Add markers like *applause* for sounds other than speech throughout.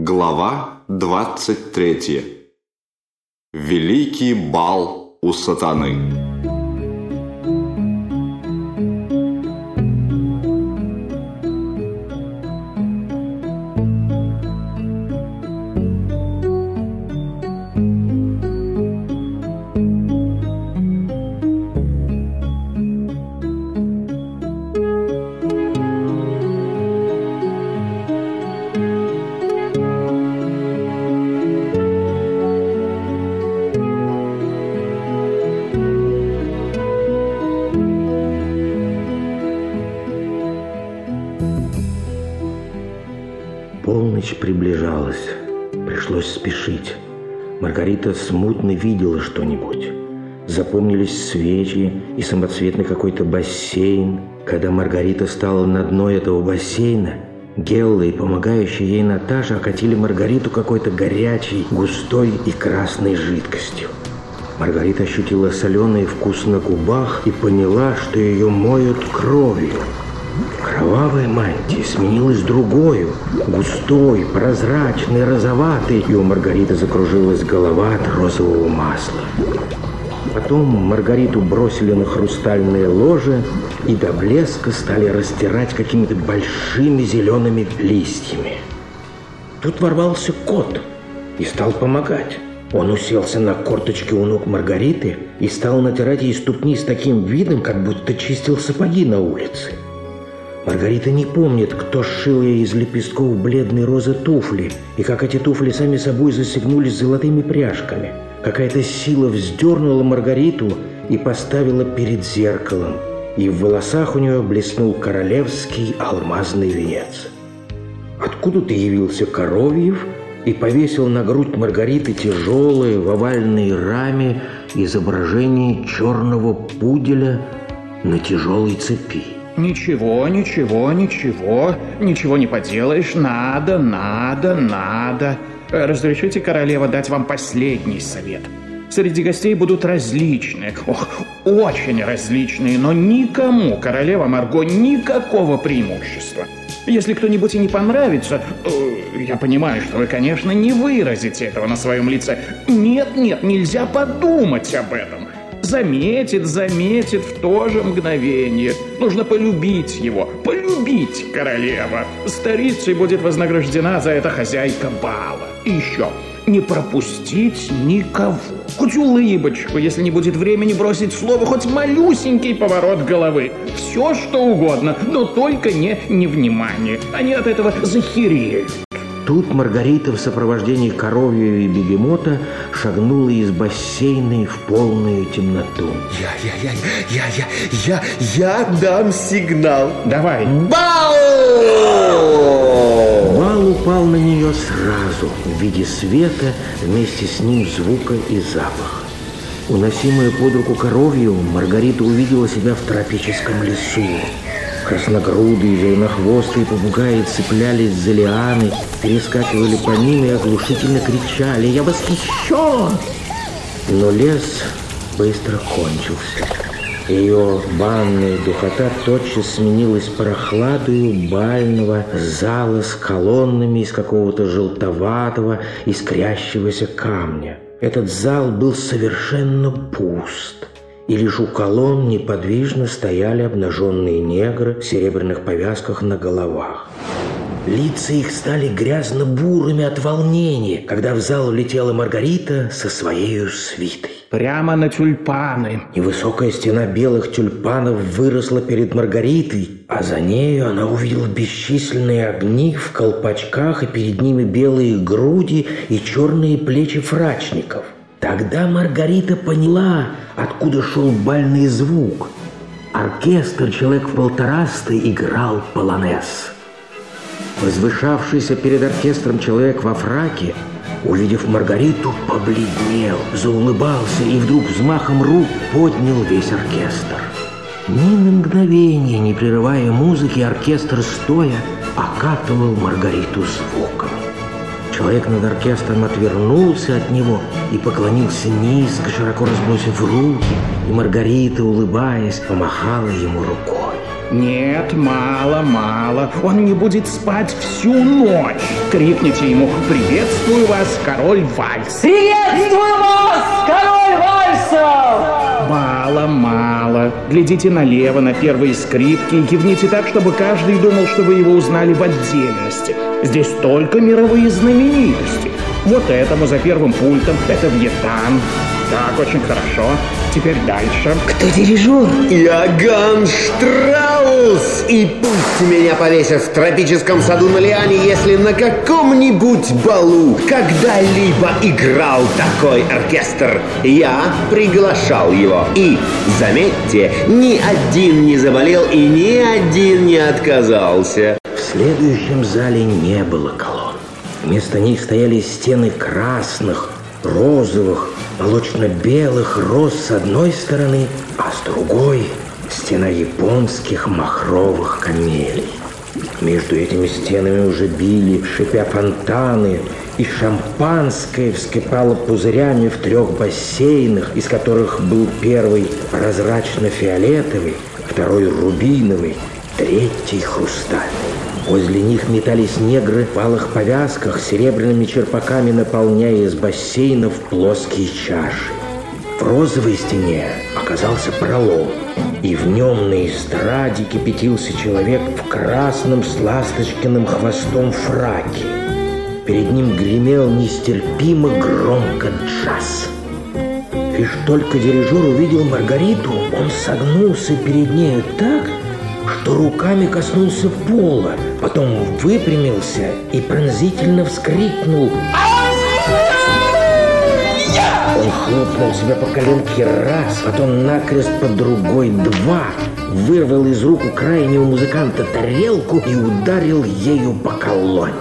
Глава 23. Великий бал у сатаны. Смутно видела что-нибудь. Запомнились свечи и самоцветный какой-то бассейн. Когда Маргарита стала на дно этого бассейна, Гелла и помогающая ей Наташа окатили Маргариту какой-то горячей, густой и красной жидкостью. Маргарита ощутила соленый вкус на губах и поняла, что ее моют кровью. Кровавая мантия сменилась другой, густой, прозрачной, розоватой, и у Маргариты закружилась голова от розового масла. Потом Маргариту бросили на хрустальное ложе и до блеска стали растирать какими-то большими зелеными листьями. Тут ворвался кот и стал помогать. Он уселся на корточки у ног Маргариты и стал натирать ей ступни с таким видом, как будто чистил сапоги на улице. Маргарита не помнит, кто сшил ей из лепестков бледной розы туфли, и как эти туфли сами собой застегнулись золотыми пряжками. Какая-то сила вздернула Маргариту и поставила перед зеркалом, и в волосах у нее блеснул королевский алмазный венец. Откуда-то явился Коровьев и повесил на грудь Маргариты тяжелое в овальной раме изображение черного пуделя на тяжелой цепи. Ничего, ничего, ничего, ничего не поделаешь. Надо, надо, надо. Разрешите, королева, дать вам последний совет. Среди гостей будут различные, ох, очень различные, но никому, королева Марго, никакого преимущества. Если кто-нибудь и не понравится, э, я понимаю, что вы, конечно, не выразите этого на своем лице. Нет, нет, нельзя подумать об этом заметит, заметит в то же мгновение. Нужно полюбить его, полюбить королева. Старицей будет вознаграждена за это хозяйка бала. И еще, не пропустить никого. Хоть улыбочку, если не будет времени бросить слово, хоть малюсенький поворот головы. Все, что угодно, но только не невнимание. Они от этого захереют. Тут Маргарита в сопровождении коровью и бегемота шагнула из бассейна в полную темноту. Я, я, я, я, я, я, я дам сигнал. Давай. Бал! Бал упал на нее сразу в виде света, вместе с ним звука и запаха. Уносимая под руку коровью, Маргарита увидела себя в тропическом лесу. Красногрудые, зеленохвостые попугаи цеплялись за лианы, перескакивали по ним и оглушительно кричали «Я восхищен!». Но лес быстро кончился. Ее банная духота тотчас сменилась прохладою бального зала с колоннами из какого-то желтоватого, искрящегося камня. Этот зал был совершенно пуст и лишь у колонн неподвижно стояли обнаженные негры в серебряных повязках на головах. Лица их стали грязно-бурыми от волнения, когда в зал влетела Маргарита со своей свитой. Прямо на тюльпаны. Невысокая стена белых тюльпанов выросла перед Маргаритой, а за нею она увидела бесчисленные огни в колпачках, и перед ними белые груди и черные плечи фрачников – Тогда Маргарита поняла, откуда шел бальный звук. Оркестр «Человек в полторастой» играл полонез. Возвышавшийся перед оркестром человек во фраке, увидев Маргариту, побледнел, заулыбался и вдруг взмахом рук поднял весь оркестр. Ни на мгновение, не прерывая музыки, оркестр стоя окатывал Маргариту звуком. Человек над оркестром отвернулся от него и поклонился низко, широко разбросив руки, и Маргарита, улыбаясь, помахала ему рукой. Нет, мало, мало. Он не будет спать всю ночь. крикните ему «Приветствую вас, король вальс!» Приветствую вас, король вальсов! Мало, мало. Глядите налево на первые скрипки и кивните так, чтобы каждый думал, что вы его узнали в отдельности. Здесь только мировые знаменитости. Вот этому за первым пультом, это Вьетнам. Так, очень хорошо. Теперь дальше. Кто дирижер? Иоганн Штраус! И пусть меня повесят в тропическом саду на лиане, если на каком-нибудь балу когда-либо играл такой оркестр. Я приглашал его. И, заметьте, ни один не заболел и ни один не отказался. Следующем зале не было колонн. Вместо них стояли стены красных, розовых, молочно-белых роз с одной стороны, а с другой – стена японских махровых камелий. Между этими стенами уже били, шипя фонтаны, и шампанское вскипало пузырями в трех бассейнах, из которых был первый прозрачно-фиолетовый, второй рубиновый, третий хрустальный. Возле них метались негры в алых повязках, серебряными черпаками наполняя из бассейнов плоские чаши. В розовой стене оказался пролом, и в нем на эстраде кипятился человек в красном с ласточкиным хвостом фраке. Перед ним гремел нестерпимо громко джаз. Лишь только дирижер увидел Маргариту, он согнулся перед нею так, что руками коснулся пола, потом выпрямился и пронзительно вскрикнул. Он хлопнул себя по коленке раз, потом накрест по другой два, вырвал из рук у крайнего музыканта тарелку и ударил ею по колонне.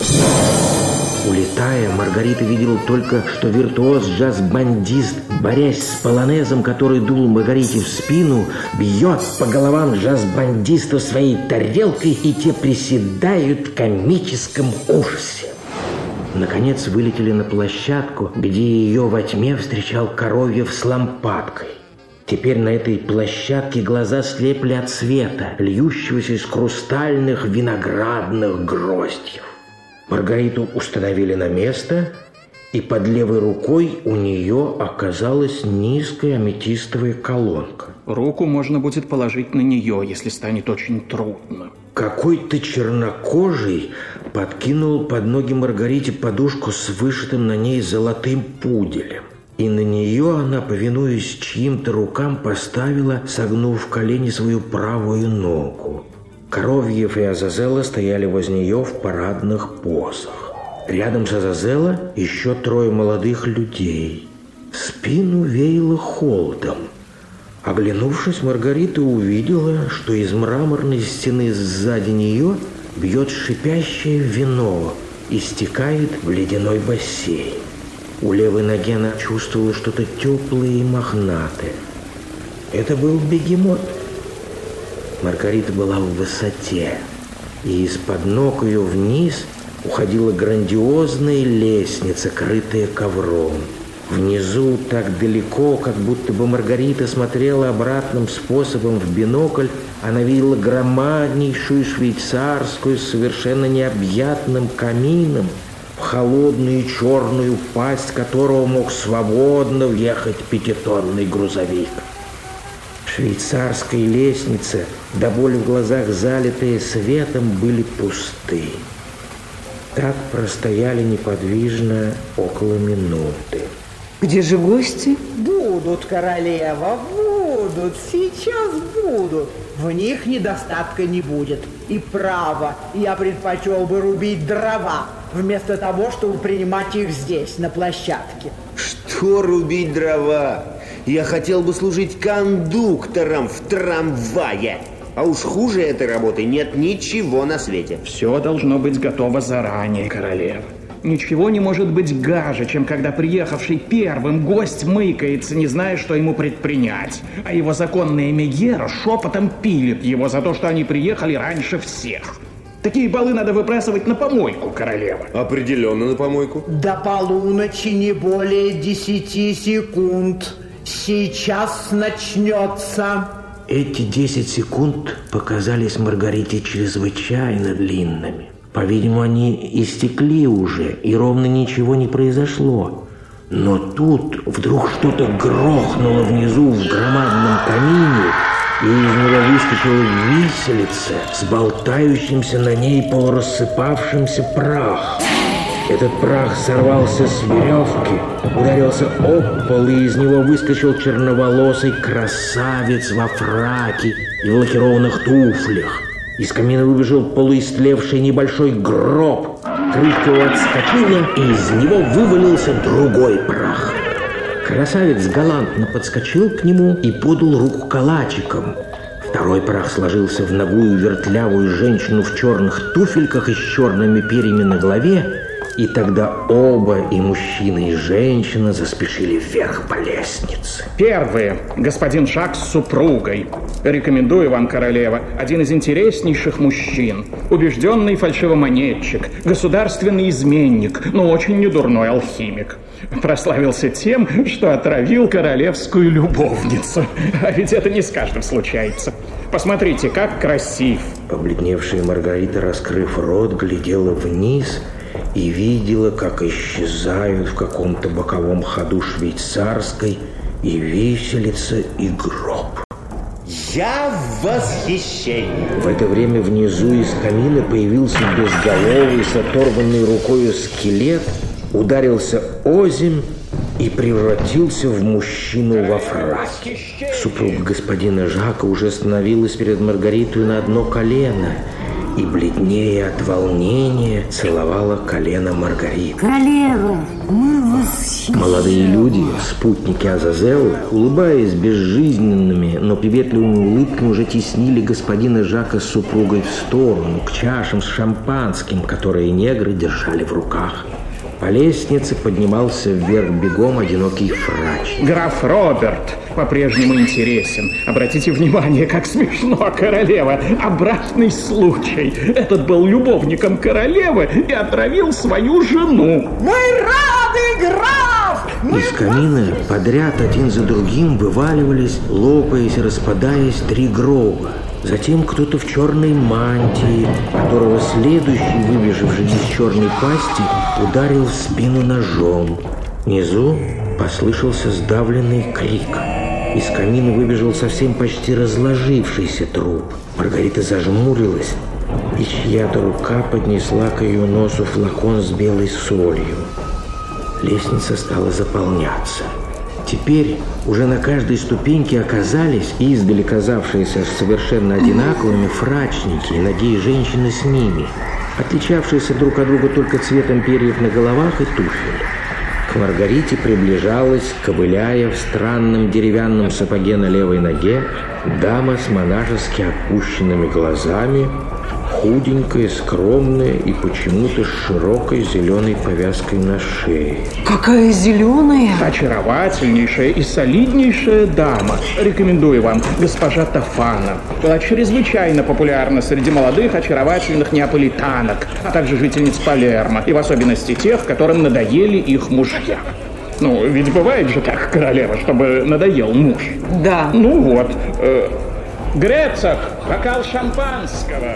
Улетая, Маргарита видела только, что виртуоз джаз-бандист, борясь с полонезом, который дул Маргарите в спину, бьет по головам джаз-бандиста своей тарелкой, и те приседают в комическом ужасе. Наконец вылетели на площадку, где ее во тьме встречал Коровьев с лампадкой. Теперь на этой площадке глаза слепли от света, льющегося из хрустальных виноградных гроздьев. Маргариту установили на место, и под левой рукой у нее оказалась низкая аметистовая колонка. Руку можно будет положить на нее, если станет очень трудно. Какой-то чернокожий подкинул под ноги Маргарите подушку с вышитым на ней золотым пуделем. И на нее она, повинуясь чьим-то рукам, поставила, согнув колени свою правую ногу. Коровьев и Азазела стояли возле нее в парадных позах. Рядом с Азазела еще трое молодых людей. Спину веяло холодом. Оглянувшись, Маргарита увидела, что из мраморной стены сзади нее бьет шипящее вино и стекает в ледяной бассейн. У левой ноги она чувствовала что-то теплое и мохнатое. Это был бегемот. Маргарита была в высоте, и из-под ног ее вниз уходила грандиозная лестница, крытая ковром. Внизу, так далеко, как будто бы Маргарита смотрела обратным способом в бинокль, она видела громаднейшую швейцарскую с совершенно необъятным камином, в холодную черную пасть которого мог свободно въехать пятитонный грузовик. Швейцарская лестница, до боли в глазах залитые светом, были пусты. Так простояли неподвижно около минуты. Где же гости? Будут, королева, будут, сейчас будут. В них недостатка не будет. И право, я предпочел бы рубить дрова, вместо того, чтобы принимать их здесь, на площадке. Что рубить дрова? Я хотел бы служить кондуктором в трамвае. А уж хуже этой работы нет ничего на свете. Все должно быть готово заранее, королева. Ничего не может быть гаже, чем когда приехавший первым гость мыкается, не зная, что ему предпринять. А его законная Мегера шепотом пилит его за то, что они приехали раньше всех. Такие балы надо выбрасывать на помойку, королева. Определенно на помойку. До полуночи не более десяти секунд. Сейчас начнется. Эти 10 секунд показались Маргарите чрезвычайно длинными. По-видимому, они истекли уже, и ровно ничего не произошло. Но тут вдруг что-то грохнуло внизу в громадном камине, и из него выскочила виселица с болтающимся на ней полурассыпавшимся прах. Этот прах сорвался с веревки, ударился об пол, и из него выскочил черноволосый красавец во фраке и в лакированных туфлях. Из камина выбежал полуистлевший небольшой гроб. Крышка его отскочила, и из него вывалился другой прах. Красавец галантно подскочил к нему и подал руку калачиком. Второй прах сложился в ногую вертлявую женщину в черных туфельках и с черными перьями на голове, и тогда оба, и мужчина, и женщина, заспешили вверх по лестнице. Первые. Господин Жак с супругой. Рекомендую вам, королева, один из интереснейших мужчин. Убежденный фальшивомонетчик, государственный изменник, но очень недурной алхимик. Прославился тем, что отравил королевскую любовницу. А ведь это не с каждым случается. Посмотрите, как красив. Побледневшая Маргарита, раскрыв рот, глядела вниз – и видела, как исчезают в каком-то боковом ходу швейцарской и виселица, и гроб. Я в восхищении. В это время внизу из камина появился безголовый с оторванной рукой скелет, ударился озимь и превратился в мужчину во фраке. Супруга господина Жака уже становилась перед Маргаритой на одно колено – и, бледнее от волнения, целовала колено Маргариты. Королева, мы восхищены. Молодые люди, спутники Азазелла, улыбаясь безжизненными, но приветливыми улыбками, уже теснили господина Жака с супругой в сторону, к чашам с шампанским, которые негры держали в руках. По лестнице поднимался вверх бегом одинокий фрач. Граф Роберт по-прежнему интересен. Обратите внимание, как смешно, королева. Обратный случай. Этот был любовником королевы и отравил свою жену. Мы рады, граф! Из камина подряд один за другим вываливались, лопаясь распадаясь, три гроба. Затем кто-то в черной мантии, которого следующий, выбежавший из черной пасти, ударил в спину ножом. Внизу послышался сдавленный крик. Из камина выбежал совсем почти разложившийся труп. Маргарита зажмурилась, и чья-то рука поднесла к ее носу флакон с белой солью. Лестница стала заполняться. Теперь уже на каждой ступеньке оказались, издали казавшиеся совершенно одинаковыми, фрачники и ноги женщины с ними, отличавшиеся друг от друга только цветом перьев на головах и туфель. К Маргарите приближалась, ковыляя в странном деревянном сапоге на левой ноге, дама с монашески опущенными глазами, худенькая, скромная и почему-то с широкой зеленой повязкой на шее. Какая зеленая. Очаровательнейшая и солиднейшая дама. Рекомендую вам, госпожа Тафана. Была чрезвычайно популярна среди молодых очаровательных неаполитанок, а также жительниц Палермо, и в особенности тех, которым надоели их мужья. Ну, ведь бывает же так, королева, чтобы надоел муж. Да. Ну вот, э, Грецок, бокал шампанского.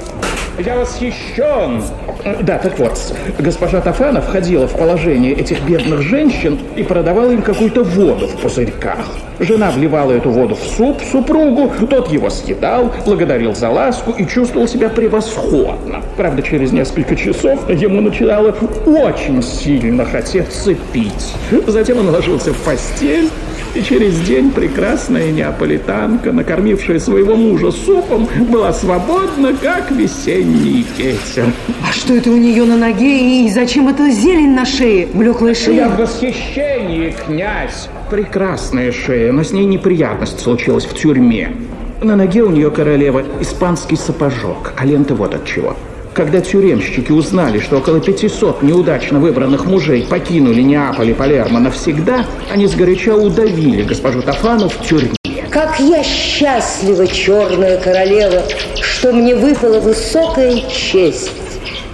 Я восхищен. Да, так вот, госпожа Тафана входила в положение этих бедных женщин и продавала им какую-то воду в пузырьках. Жена вливала эту воду в суп супругу, тот его съедал, благодарил за ласку и чувствовал себя превосходно. Правда, через несколько часов ему начинало очень сильно хотеться пить. Затем он ложился в постель, и через день прекрасная неаполитанка, накормившая своего мужа супом, была свободна, как весенний ветер. А что это у нее на ноге и зачем эта зелень на шее? Блеклая Я шея. в восхищении, князь. Прекрасная шея, но с ней неприятность случилась в тюрьме. На ноге у нее королева испанский сапожок, а лента вот от чего. Когда тюремщики узнали, что около 500 неудачно выбранных мужей покинули Неаполь и Палермо навсегда, они сгоряча удавили госпожу Тафану в тюрьме. Как я счастлива, черная королева, что мне выпала высокая честь.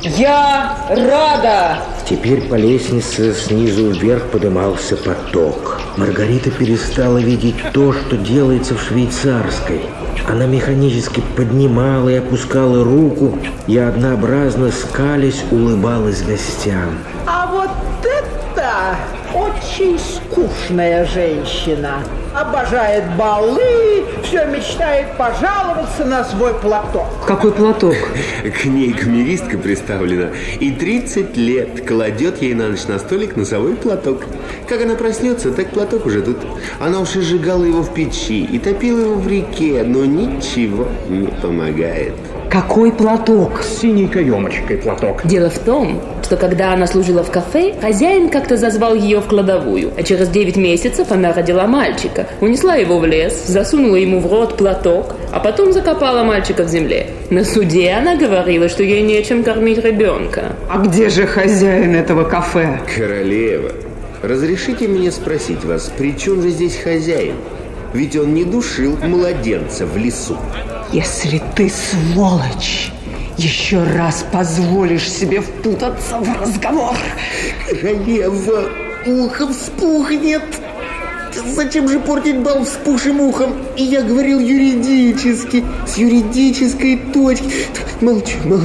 Я рада. Теперь по лестнице снизу вверх подымался поток. Маргарита перестала видеть то, что делается в швейцарской. Она механически поднимала и опускала руку и однообразно скались улыбалась гостям. А вот это очень скучная женщина. Обожает балы, все мечтает пожаловаться на свой платок. Какой платок? К ней камеристка приставлена и 30 лет кладет ей на ночь на столик носовой платок. Как она проснется, так платок уже тут. Она уж и сжигала его в печи и топила его в реке, но ничего не помогает. Какой платок? С синей каемочкой платок. Дело в том, что когда она служила в кафе, хозяин как-то зазвал ее в кладовую, а через 9 месяцев она родила мальчика, унесла его в лес, засунула ему в рот платок, а потом закопала мальчика в земле. На суде она говорила, что ей нечем кормить ребенка. А где же хозяин этого кафе? Королева, разрешите мне спросить вас, при чем же здесь хозяин? Ведь он не душил младенца в лесу. Если ты, сволочь, еще раз позволишь себе впутаться в разговор, Королева, ухо вспухнет. Зачем же портить бал вспухшим ухом? И я говорил юридически, с юридической точки. Молчу, мол-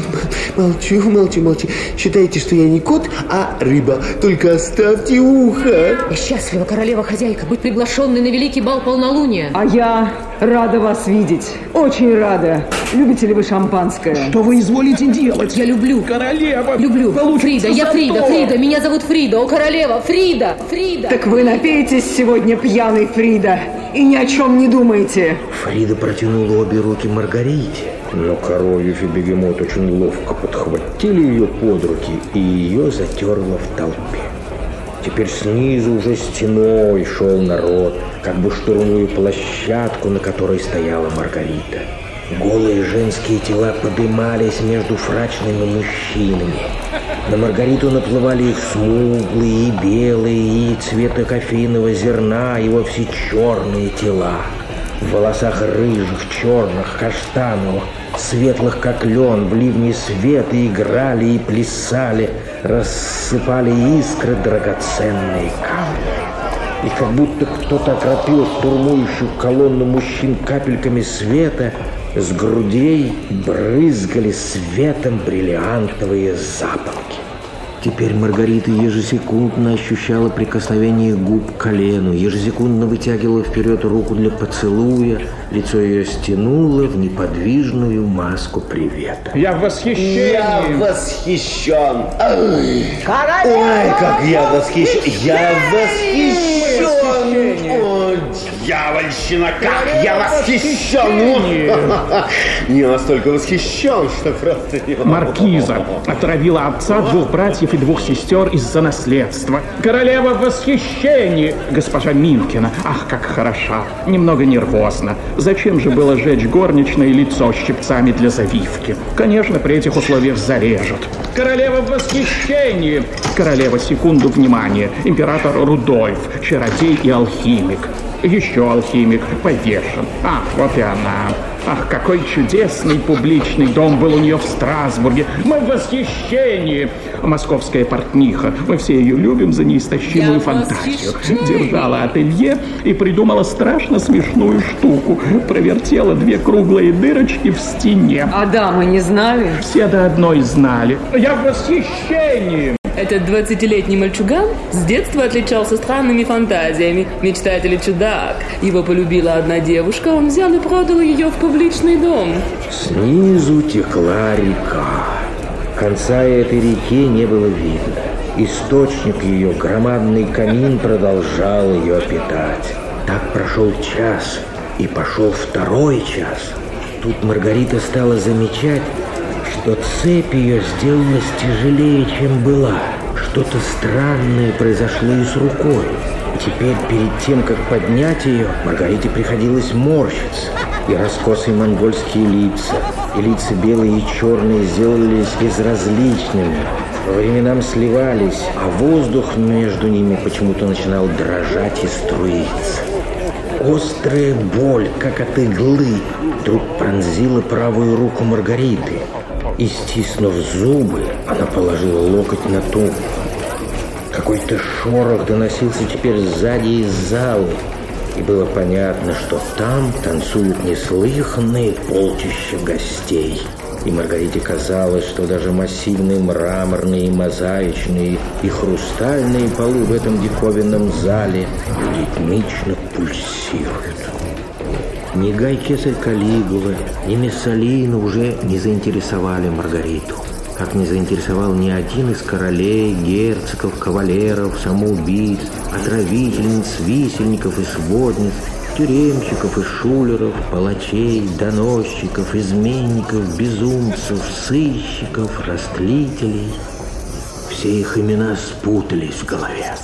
молчу, молчу, молчу. Считайте, что я не кот, а рыба. Только оставьте ухо. Я счастлива, королева-хозяйка, быть приглашенной на великий бал полнолуния. а я рада вас видеть. Очень рада. Любите ли вы шампанское? Что вы изволите делать? Я люблю. Королева! Люблю. Фрида, я Фрида, то. Фрида, меня зовут Фрида, о королева, Фрида, Фрида. Так вы напеетесь сегодня, пьяный Фрида, и ни о чем не думаете. Фрида протянула обе руки Маргарите, но коровьев и бегемот очень ловко подхватили ее под руки и ее затерло в толпе. Теперь снизу уже стеной шел народ, как бы штурмуя площадку, на которой стояла Маргарита. Голые женские тела подымались между фрачными мужчинами. На Маргариту наплывали их смуглые и белые, и цвета кофейного зерна, и вовсе черные тела. В волосах рыжих, черных, каштановых, светлых, как лен, в ливне света играли и плясали, рассыпали искры драгоценные камни. И как будто кто-то окропил штурмующую колонну мужчин капельками света, с грудей брызгали светом бриллиантовые запонки. Теперь Маргарита ежесекундно ощущала прикосновение губ к колену, ежесекундно вытягивала вперед руку для поцелуя, лицо ее стянуло в неподвижную маску привета. Я в восхищении. Я восхищен. Ой, как я восхищен. Я восхищен. Дьявольщина, как я восхищен. *laughs* Не настолько восхищен, что просто не могу. Маркиза отравила отца двух братьев и двух сестер из-за наследства. Королева в восхищении. Госпожа Минкина. Ах, как хороша. Немного нервозно. Зачем же было жечь горничное лицо щипцами для завивки? Конечно, при этих условиях зарежут. Королева в восхищении. Королева секунду внимания. Император Рудольф. Чародей и алхимик. Еще алхимик повешен. Ах, вот и она. Ах, какой чудесный публичный дом был у нее в Страсбурге. Мы в восхищении. Московская портниха. Мы все ее любим за неистощимую Я фантазию. Держала ателье и придумала страшно смешную штуку. Провертела две круглые дырочки в стене. А дамы не знали? Все до одной знали. Я в восхищении. Этот 20-летний мальчуган с детства отличался странными фантазиями. Мечтатель и чудак. Его полюбила одна девушка, он взял и продал ее в публичный дом. Снизу текла река. Конца этой реки не было видно. Источник ее, громадный камин, продолжал ее питать. Так прошел час, и пошел второй час. Тут Маргарита стала замечать, что цепь ее сделалась тяжелее, чем была. Что-то странное произошло и с рукой. Теперь, перед тем, как поднять ее, Маргарите приходилось морщиться. И раскосые монгольские лица, и лица белые и черные сделались безразличными. Временам сливались, а воздух между ними почему-то начинал дрожать и струиться. Острая боль, как от иглы, вдруг пронзила правую руку Маргариты. И, стиснув зубы, она положила локоть на тумбу. Какой-то шорох доносился теперь сзади из зала. и было понятно, что там танцуют неслыханные полчища гостей. И Маргарите казалось, что даже массивные мраморные, мозаичные и хрустальные полы в этом диковинном зале ритмично пульсируют. Ни Гай Кесарь Калигула, ни Мессалина уже не заинтересовали Маргариту как не заинтересовал ни один из королей, герцогов, кавалеров, самоубийц, отравительниц, висельников и сводниц, тюремщиков и шулеров, палачей, доносчиков, изменников, безумцев, сыщиков, растлителей. Все их имена спутались в голове.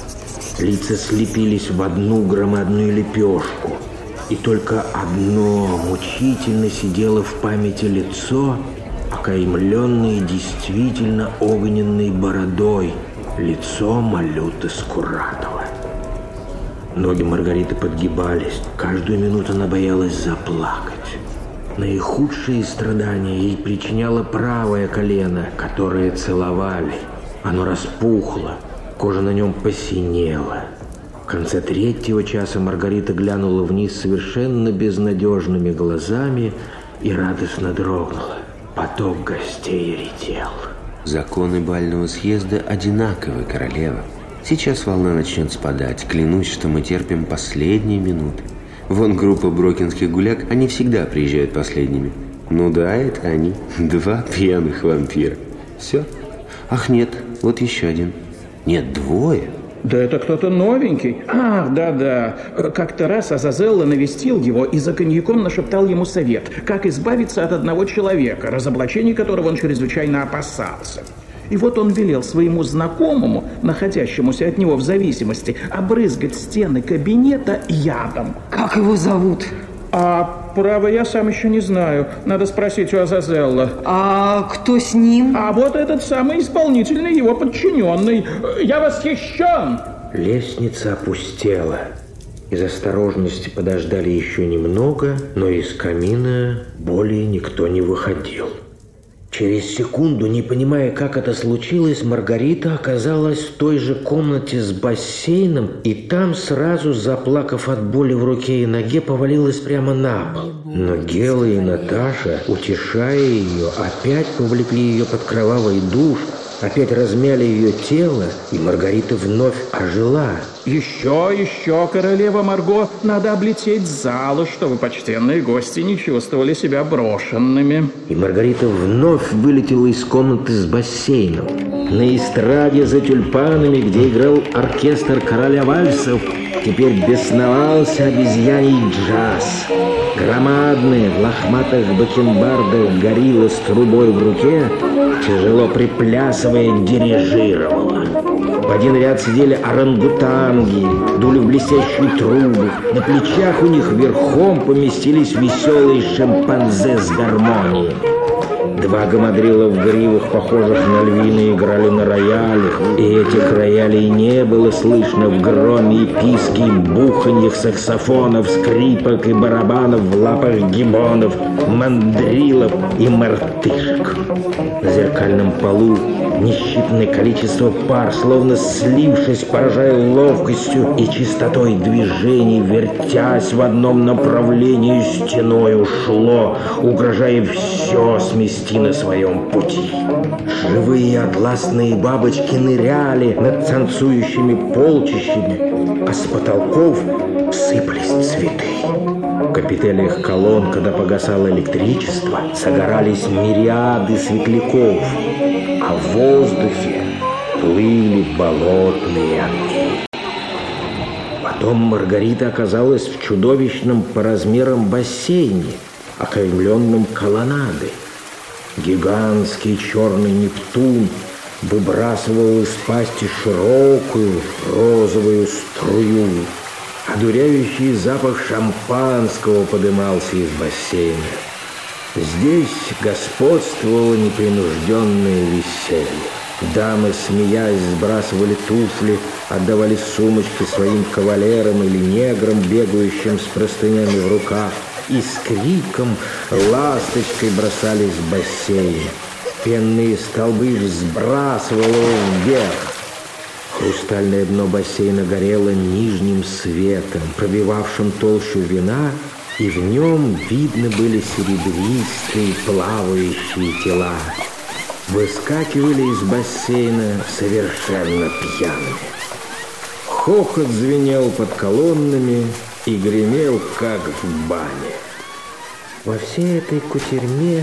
Лица слепились в одну громадную лепешку. И только одно мучительно сидело в памяти лицо, окаймленное действительно огненной бородой, лицо Малюты Скуратова. Ноги Маргариты подгибались. Каждую минуту она боялась заплакать. Наихудшие страдания ей причиняло правое колено, которое целовали. Оно распухло, кожа на нем посинела. В конце третьего часа Маргарита глянула вниз совершенно безнадежными глазами и радостно дрогнула. Поток гостей редел. Законы бального съезда одинаковы, королева. Сейчас волна начнет спадать. Клянусь, что мы терпим последние минуты. Вон группа брокинских гуляк, они всегда приезжают последними. Ну да, это они. Два пьяных вампира. Все. Ах, нет, вот еще один. Нет, двое. Да это кто-то новенький. Ах, да-да. Как-то раз Азазелла навестил его и за коньяком нашептал ему совет, как избавиться от одного человека, разоблачения которого он чрезвычайно опасался. И вот он велел своему знакомому, находящемуся от него в зависимости, обрызгать стены кабинета ядом. Как его зовут? А право я сам еще не знаю. Надо спросить у Азазелла. А кто с ним? А вот этот самый исполнительный его подчиненный. Я восхищен! Лестница опустела. Из осторожности подождали еще немного, но из камина более никто не выходил. Через секунду, не понимая, как это случилось, Маргарита оказалась в той же комнате с бассейном, и там сразу, заплакав от боли в руке и ноге, повалилась прямо на пол. Но Гела и Наташа, утешая ее, опять повлекли ее под кровавый душ, опять размяли ее тело, и Маргарита вновь ожила. Еще, еще, королева Марго, надо облететь залу, чтобы почтенные гости не чувствовали себя брошенными. И Маргарита вновь вылетела из комнаты с бассейном. На эстраде за тюльпанами, где играл оркестр короля вальсов, теперь бесновался обезьяний джаз. Громадная в лохматых бакенбардах горилла с трубой в руке, тяжело приплясывая, дирижировала. В один ряд сидели орангутанги, дули в блестящие трубы. На плечах у них верхом поместились веселые шимпанзе с гармонией. Два гамадрила в гривах, похожих на львины, играли на роялях, и этих роялей не было слышно в громе и писке, и буханьях саксофонов, скрипок и барабанов в лапах гибонов, мандрилов и мартышек. На зеркальном полу несчитное количество пар, словно слившись, поражая ловкостью и чистотой движений, вертясь в одном направлении стеной ушло, угрожая все смести на своем пути. Живые атласные бабочки ныряли над танцующими полчищами, а с потолков сыпались цветы. В капителях колонн, когда погасало электричество, загорались мириады светляков, а в воздухе плыли болотные огни. Потом Маргарита оказалась в чудовищном по размерам бассейне, окаймленном колоннадой. Гигантский черный Нептун выбрасывал из пасти широкую розовую струю. Одуряющий запах шампанского подымался из бассейна. Здесь господствовало непринужденное веселье. Дамы, смеясь, сбрасывали туфли, отдавали сумочки своим кавалерам или неграм, бегающим с простынями в руках, и с криком ласточкой бросались в бассейн. Пенные столбы сбрасывало вверх. Хрустальное дно бассейна горело нижним светом, пробивавшим толщу вина, и в нем видны были серебристые плавающие тела. Выскакивали из бассейна совершенно пьяными. Хохот звенел под колоннами и гремел, как в бане. Во всей этой кутерьме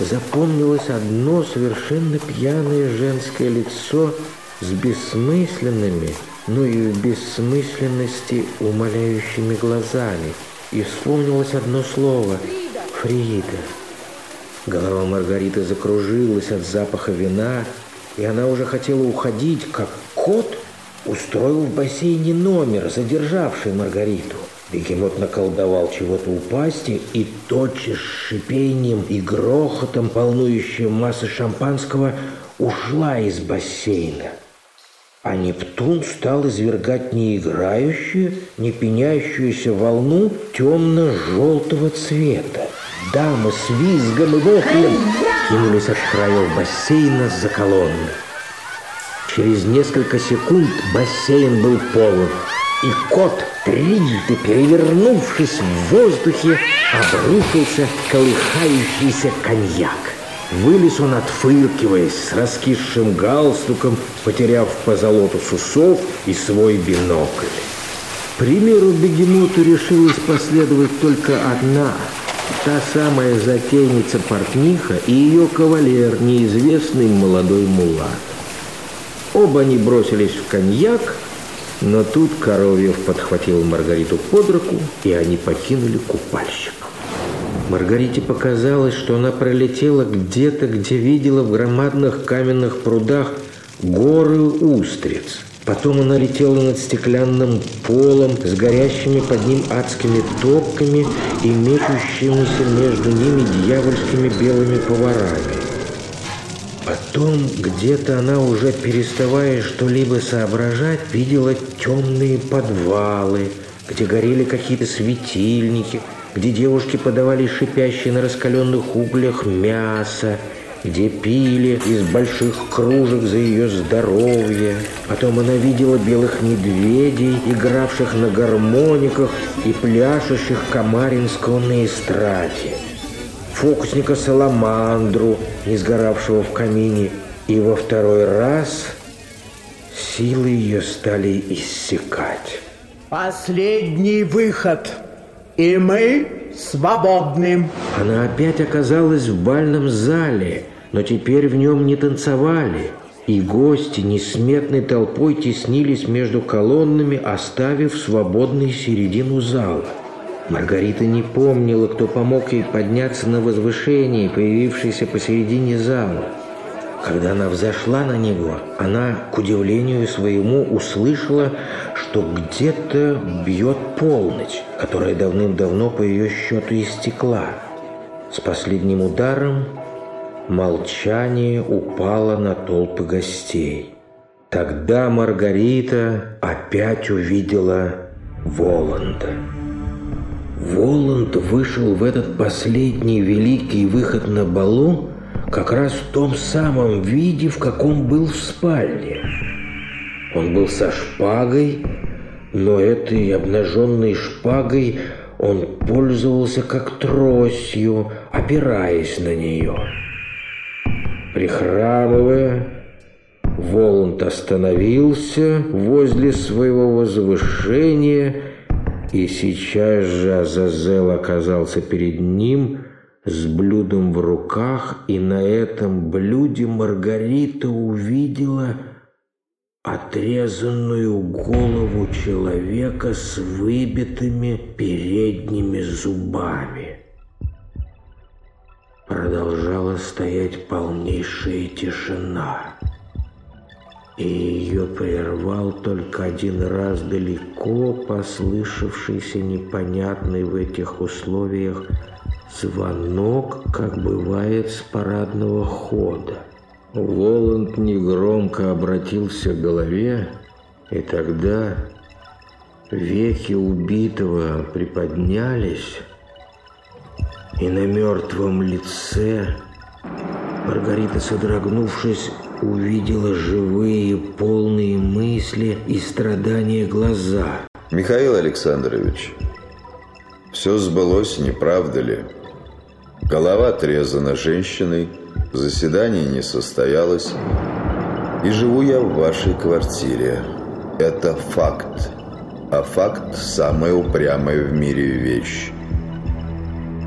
запомнилось одно совершенно пьяное женское лицо с бессмысленными, но и в бессмысленности умоляющими глазами. И вспомнилось одно слово — Фрида. Голова Маргариты закружилась от запаха вина, и она уже хотела уходить, как кот устроил в бассейне номер, задержавший Маргариту. Бегемот наколдовал чего-то у пасти, и тотчас с шипением и грохотом, волнующая масса шампанского, ушла из бассейна. А Нептун стал извергать не играющую, не пенящуюся волну темно-желтого цвета. Дамы с визгом и воплем кинулись от краев бассейна за колонны. Через несколько секунд бассейн был полон, и кот, трижды перевернувшись в воздухе, обрушился колыхающийся коньяк. Вылез он, отфыркиваясь, с раскисшим галстуком, потеряв по золоту усов и свой бинокль. примеру бегемоту решилась последовать только одна – та самая затейница-портниха и ее кавалер, неизвестный молодой мулат. Оба они бросились в коньяк, но тут Коровьев подхватил Маргариту под руку, и они покинули купальщик. Маргарите показалось, что она пролетела где-то, где видела в громадных каменных прудах горы устриц. Потом она летела над стеклянным полом с горящими под ним адскими топками и мечущимися между ними дьявольскими белыми поварами. Потом где-то она уже переставая что-либо соображать, видела темные подвалы, где горели какие-то светильники, где девушки подавали шипящие на раскаленных углях мясо, где пили из больших кружек за ее здоровье. Потом она видела белых медведей, игравших на гармониках и пляшущих Камаринского на эстраде фокусника Саламандру, не сгоравшего в камине, и во второй раз силы ее стали иссякать. Последний выход, и мы свободны. Она опять оказалась в бальном зале, но теперь в нем не танцевали, и гости несметной толпой теснились между колоннами, оставив свободной середину зала. Маргарита не помнила, кто помог ей подняться на возвышение, появившееся посередине зала. Когда она взошла на него, она, к удивлению своему, услышала, что где-то бьет полночь, которая давным-давно по ее счету истекла. С последним ударом молчание упало на толпы гостей. Тогда Маргарита опять увидела Воланда. Воланд вышел в этот последний великий выход на балу как раз в том самом виде, в каком был в спальне. Он был со шпагой, но этой обнаженной шпагой он пользовался как тростью, опираясь на нее. Прихрамывая, Воланд остановился возле своего возвышения и сейчас же Азазел оказался перед ним с блюдом в руках, и на этом блюде Маргарита увидела отрезанную голову человека с выбитыми передними зубами. Продолжала стоять полнейшая тишина и ее прервал только один раз далеко послышавшийся непонятный в этих условиях звонок, как бывает с парадного хода. Воланд негромко обратился к голове, и тогда веки убитого приподнялись, и на мертвом лице Маргарита, содрогнувшись, увидела живые, полные мысли и страдания глаза. Михаил Александрович, все сбылось, не правда ли? Голова отрезана женщиной, заседание не состоялось, и живу я в вашей квартире. Это факт. А факт – самая упрямая в мире вещь.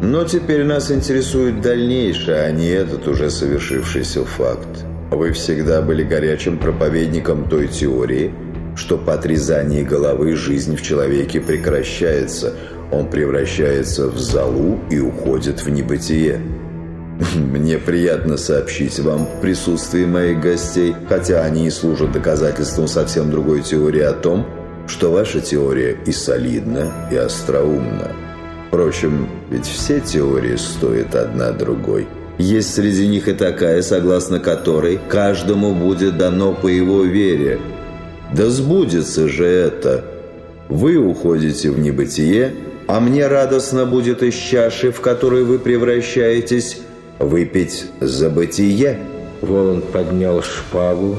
Но теперь нас интересует дальнейшее, а не этот уже совершившийся факт. Вы всегда были горячим проповедником той теории, что по отрезании головы жизнь в человеке прекращается, он превращается в залу и уходит в небытие. *laughs* Мне приятно сообщить вам в присутствии моих гостей, хотя они и служат доказательством совсем другой теории о том, что ваша теория и солидна, и остроумна. Впрочем, ведь все теории стоят одна другой. Есть среди них и такая, согласно которой каждому будет дано по его вере. Да сбудется же это. Вы уходите в небытие, а мне радостно будет из чаши, в которой вы превращаетесь, выпить за бытие». Воланд поднял шпагу.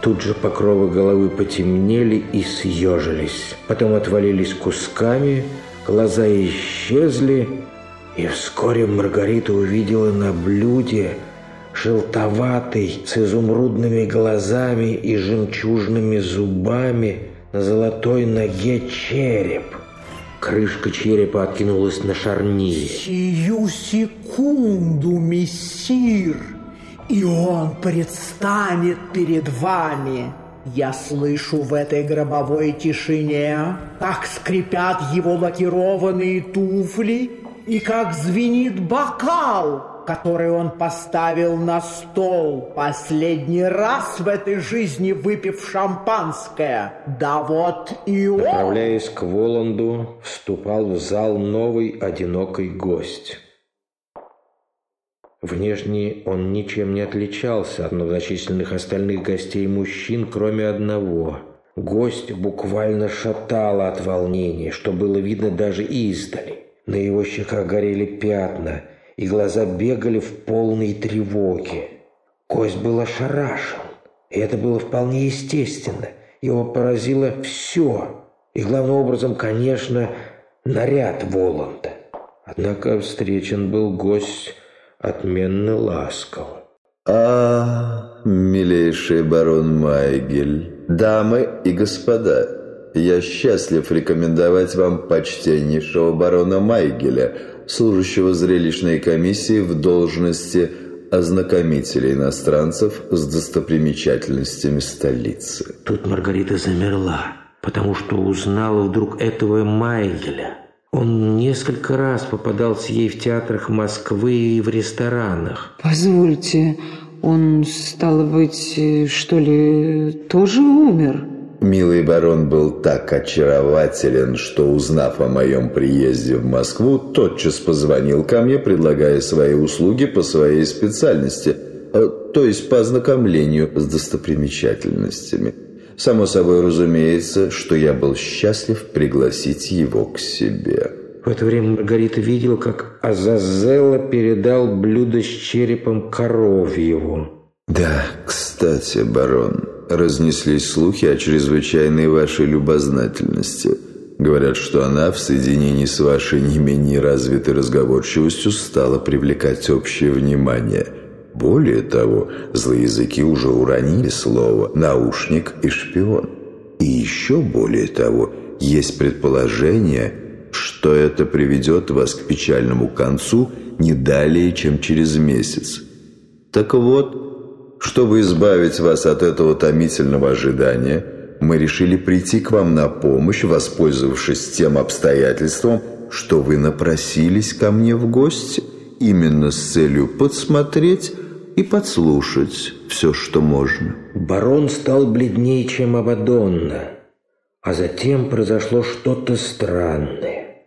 Тут же покровы головы потемнели и съежились. Потом отвалились кусками – Глаза исчезли, и вскоре Маргарита увидела на блюде желтоватый, с изумрудными глазами и жемчужными зубами на золотой ноге череп. Крышка черепа откинулась на шарнире. «Сию секунду, мессир, и он предстанет перед вами!» Я слышу в этой гробовой тишине, как скрипят его лакированные туфли и как звенит бокал, который он поставил на стол, последний раз в этой жизни выпив шампанское. Да вот и он... Направляясь к Воланду, вступал в зал новый одинокий гость. Внешне он ничем не отличался от многочисленных остальных гостей мужчин, кроме одного. Гость буквально шатало от волнения, что было видно даже издали. На его щеках горели пятна, и глаза бегали в полной тревоге. Гость был ошарашен, и это было вполне естественно. Его поразило все, и главным образом, конечно, наряд Воланда. Однако встречен был гость отменно ласков. А, милейший барон Майгель, дамы и господа, я счастлив рекомендовать вам почтеннейшего барона Майгеля, служащего зрелищной комиссии в должности ознакомителя иностранцев с достопримечательностями столицы. Тут Маргарита замерла, потому что узнала вдруг этого Майгеля. Он несколько раз попадался ей в театрах Москвы и в ресторанах. Позвольте, он, стало быть, что ли, тоже умер? Милый барон был так очарователен, что, узнав о моем приезде в Москву, тотчас позвонил ко мне, предлагая свои услуги по своей специальности, э, то есть по ознакомлению с достопримечательностями. Само собой разумеется, что я был счастлив пригласить его к себе. В это время Маргарита видела, как Азазела передал блюдо с черепом коровьеву. Да, кстати, барон, разнеслись слухи о чрезвычайной вашей любознательности. Говорят, что она в соединении с вашей не менее развитой разговорчивостью стала привлекать общее внимание – более того, злые языки уже уронили слово «наушник» и «шпион». И еще более того, есть предположение, что это приведет вас к печальному концу не далее, чем через месяц. Так вот, чтобы избавить вас от этого томительного ожидания, мы решили прийти к вам на помощь, воспользовавшись тем обстоятельством, что вы напросились ко мне в гости именно с целью подсмотреть и подслушать все, что можно. Барон стал бледнее, чем Абадонна, а затем произошло что-то странное.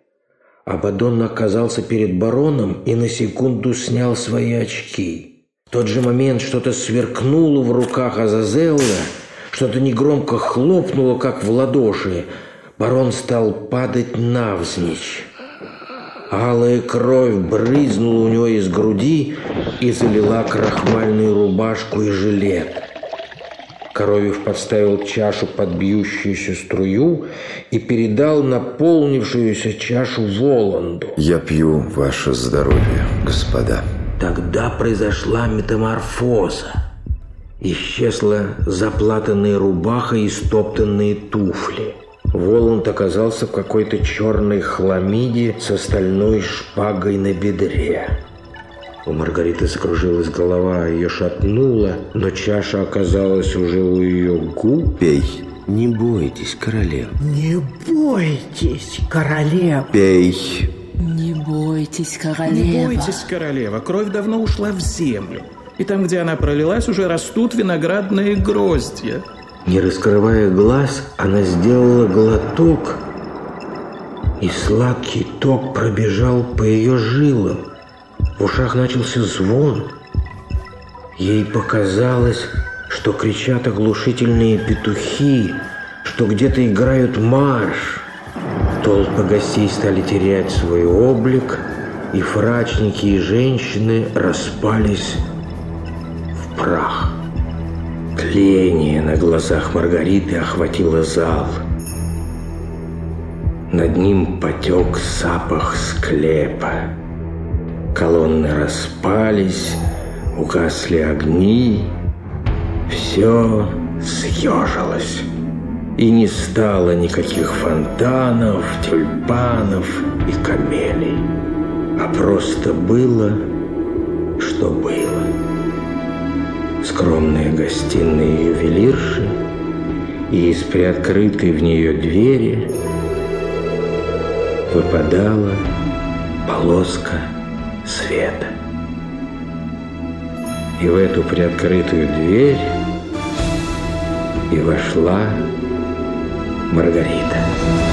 Абадон оказался перед бароном и на секунду снял свои очки. Тот же момент что-то сверкнуло в руках Азазелла, что-то негромко хлопнуло, как в ладоши. Барон стал падать навзничь. Алая кровь брызнула у него из груди и залила крахмальную рубашку и жилет. Коровьев подставил чашу под бьющуюся струю и передал наполнившуюся чашу Воланду. Я пью ваше здоровье, господа. Тогда произошла метаморфоза. Исчезла заплатанная рубаха и стоптанные туфли. Воланд оказался в какой-то черной хламиде с остальной шпагой на бедре. У Маргариты закружилась голова, ее шатнуло, но чаша оказалась уже у ее губ. Пей. Не бойтесь, королева. Не бойтесь, королева. Пей. Не бойтесь, королева. Не бойтесь, королева. Кровь давно ушла в землю. И там, где она пролилась, уже растут виноградные гроздья. Не раскрывая глаз, она сделала глоток, и сладкий ток пробежал по ее жилам. В ушах начался звон. Ей показалось, что кричат оглушительные петухи, что где-то играют марш. Толпы гостей стали терять свой облик, и фрачники и женщины распались в прах. Тление на глазах Маргариты охватило зал. Над ним потек запах склепа. Колонны распались, угасли огни. Все съежилось. И не стало никаких фонтанов, тюльпанов и камелей. А просто было, что было. Скромные гостиные ювелирши и из приоткрытой в нее двери выпадала полоска света. И в эту приоткрытую дверь и вошла Маргарита.